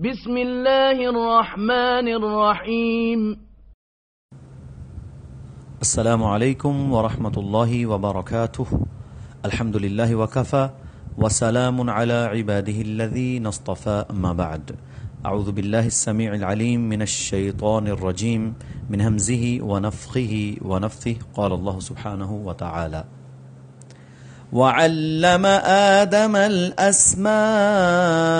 بسم الله الرحمن الرحيم السلام عليكم ورحمة الله وبركاته الحمد لله وكفى وسلام على عباده الذين اصطفى أما بعد۔ أعوذ بالله السميع العليم من الشيطان الرجيم من همزه ونفخه ونفثه قال الله سبحانه وتعالى وعلم آدم الأسماء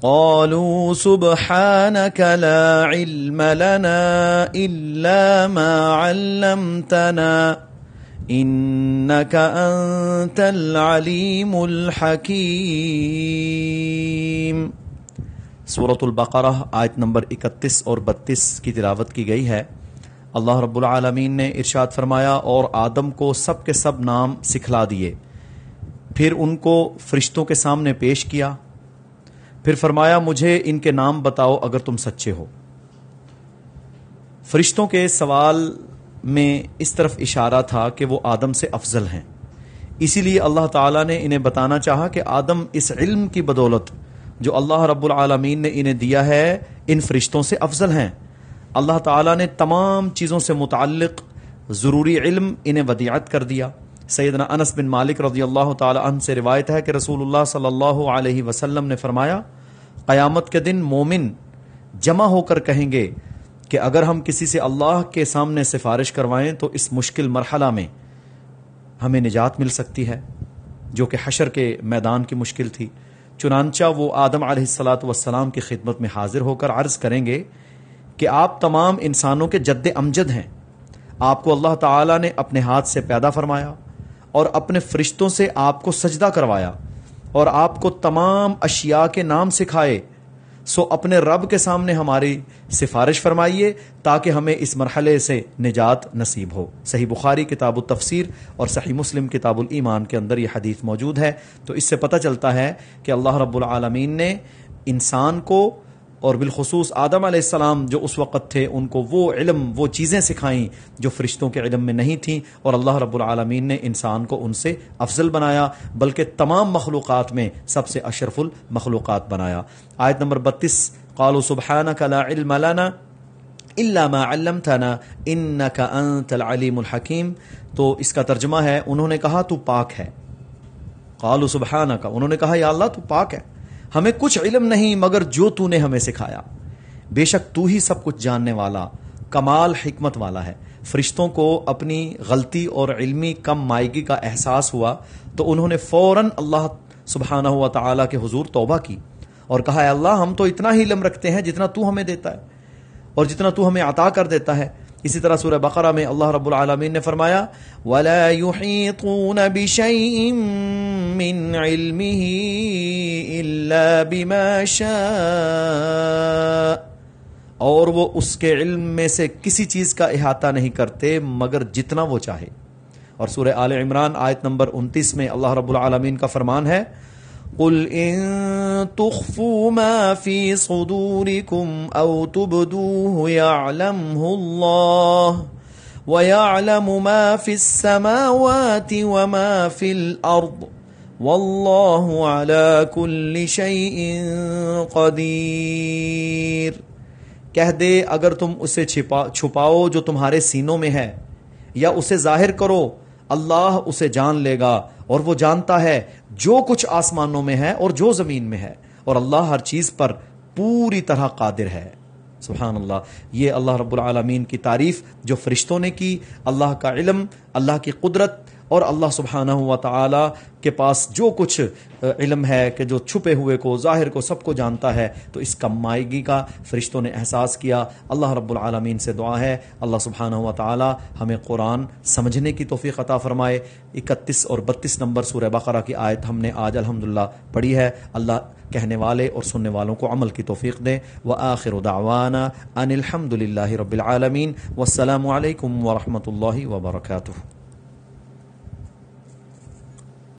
قالوا سبحانك لا علم لنا إلا ما علمتنا إنك أنت العليم الحكيم۔ سورة البقرہ آیت نمبر اکتیس اور بتیس کی تلاوت کی گئی ہے۔ اللہ رب العالمین نے ارشاد فرمایا اور آدم کو سب کے سب نام سکھلا دیے۔ پھر ان کو فرشتوں کے سامنے پیش کیا۔ پھر فرمایا، مجھے ان کے نام بتاؤ اگر تم سچے ہو۔ فرشتوں کے سوال میں اس طرف اشارہ تھا کہ وہ آدم سے افضل ہیں۔ اسی لیے اللہ تعالیٰ نے انہیں بتانا چاہا کہ آدم اس علم کی بدولت جو اللہ رب العالمین نے انہیں دیا ہے، ان فرشتوں سے افضل ہیں۔ اللہ تعالیٰ نے تمام چیزوں سے متعلق ضروری علم انہیں ودیعت کر دیا۔ سیدنا انس بن مالک رضی اللہ تعالی عنہ سے روایت ہے کہ رسول اللہ صلی اللہ علیہ وسلم نے فرمایا قیامت کے دن مومن جمع ہو کر کہیں گے کہ اگر ہم کسی سے اللہ کے سامنے سفارش کروائیں تو اس مشکل مرحلہ میں ہمیں نجات مل سکتی ہے، جو کہ حشر کے میدان کی مشکل تھی۔ چنانچہ وہ آدم علیہ السلاۃ والسلام کی خدمت میں حاضر ہو کر عرض کریں گے کہ آپ تمام انسانوں کے جد امجد ہیں۔ آپ کو اللہ تعالی نے اپنے ہاتھ سے پیدا فرمایا اور اپنے فرشتوں سے آپ کو سجدہ کروایا۔ اور آپ کو تمام اشیاء کے نام سکھائے، سو اپنے رب کے سامنے ہماری سفارش فرمائیے تاکہ ہمیں اس مرحلے سے نجات نصیب ہو۔ صحیح بخاری کتاب التفسیر اور صحیح مسلم کتاب الایمان کے اندر یہ حدیث موجود ہے۔ تو اس سے پتہ چلتا ہے کہ اللہ رب العالمین نے انسان کو اور بالخصوص آدم علیہ السلام جو اس وقت تھے، ان کو وہ علم، وہ چیزیں سکھائیں جو فرشتوں کے علم میں نہیں تھیں۔ اور اللہ رب العالمین نے انسان کو ان سے افضل بنایا، بلکہ تمام مخلوقات میں سب سے اشرف المخلوقات بنایا۔ آیت نمبر بتیس، قالوا سبحانك لا علم لنا الا ما علمتنا انك انت العليم الحكيم تو اس کا ترجمہ ہے، انہوں نے کہا تو پاک ہے۔ قالوا سبحانك، انہوں نے کہا یا اللہ تو پاک ہے۔ ہمیں کچھ علم نہیں مگر جو تو نے ہمیں سکھایا۔ بے شک تو ہی سب کچھ جاننے والا، کمال حکمت والا ہے۔ فرشتوں کو اپنی غلطی اور علمی کم مائگی کا احساس ہوا تو انہوں نے فوراً اللہ سبحانہ ہوا تعالیٰ کے حضور توبہ کی اور کہا ہے اللہ، ہم تو اتنا ہی علم رکھتے ہیں جتنا تو ہمیں دیتا ہے اور جتنا تو ہمیں عطا کر دیتا ہے۔ اسی طرح سورہ بقرہ میں اللہ رب العالمین نے فرمایا، وَلَا يُحِيطُونَ بِشَيْءٍ مِّنْ عِلْمِهِ إِلَّا بِمَا شَاءَ۔ اور وہ اس کے علم میں سے کسی چیز کا احاطہ نہیں کرتے مگر جتنا وہ چاہے۔ اور سورہ آل عمران آیت نمبر انتیس میں اللہ رب العالمین کا فرمان ہے قل ان تخفوا ما في صدوركم او تبدوه يعلمه الله ويعلم ما في السماوات وما في الارض والله على كل شيء قدير۔ کہہ دے اگر تم اسے چھپا چھپاؤ جو تمہارے سینوں میں ہے یا اسے ظاہر کرو اللہ اسے جان لے گا اور وہ جانتا ہے جو کچھ آسمانوں میں ہے اور جو زمین میں ہے اور اللہ ہر چیز پر پوری طرح قادر ہے۔ سبحان اللہ یہ اللہ رب العالمین کی تعریف جو فرشتوں نے کی، اللہ کا علم، اللہ کی قدرت اور اللہ سبحانہ و تعالی کے پاس جو کچھ علم ہے کہ جو چھپے ہوئے کو، ظاہر کو سب کو جانتا ہے، تو اس کم مائگی کا فرشتوں نے احساس کیا۔ اللہ رب العالمین سے دعا ہے۔ اللہ سبحانہ و تعالی ہمیں قرآن سمجھنے کی توفیق عطا فرمائے۔ اکتیس اور بتیس نمبر سورہ بقرہ کی آیت ہم نے آج الحمدللہ پڑھی ہے۔ اللہ کہنے والے اور سننے والوں کو عمل کی توفیق دے۔ وآخر دعوانا ان الحمد للہ رب العالمین۔ والسلام علیکم ورحمۃ اللہ وبرکاتہ۔